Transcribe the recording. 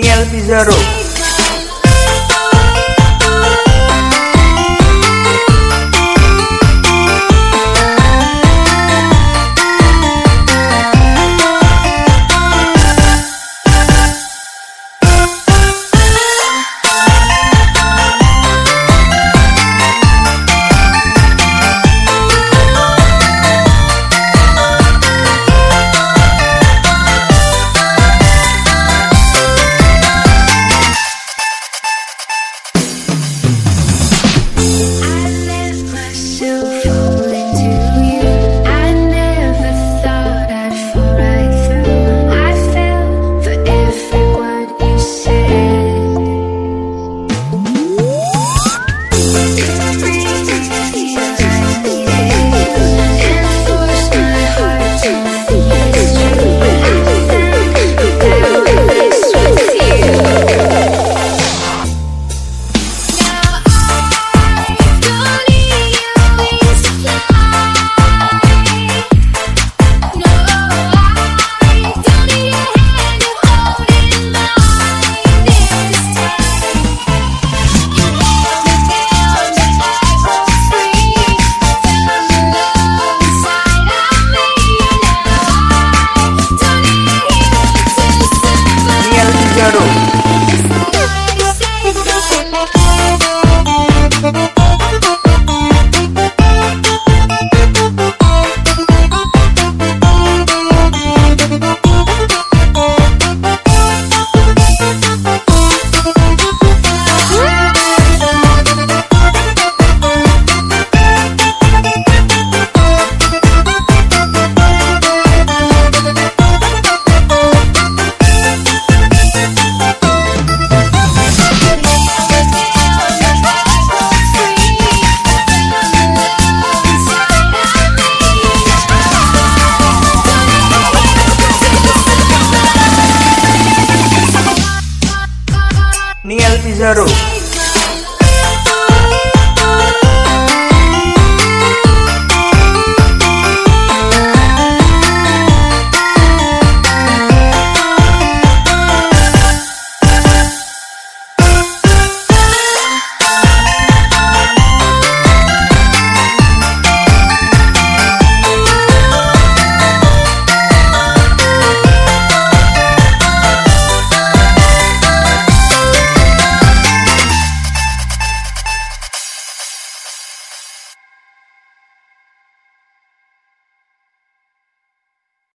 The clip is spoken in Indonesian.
Niel Pizarro Niel Pizarro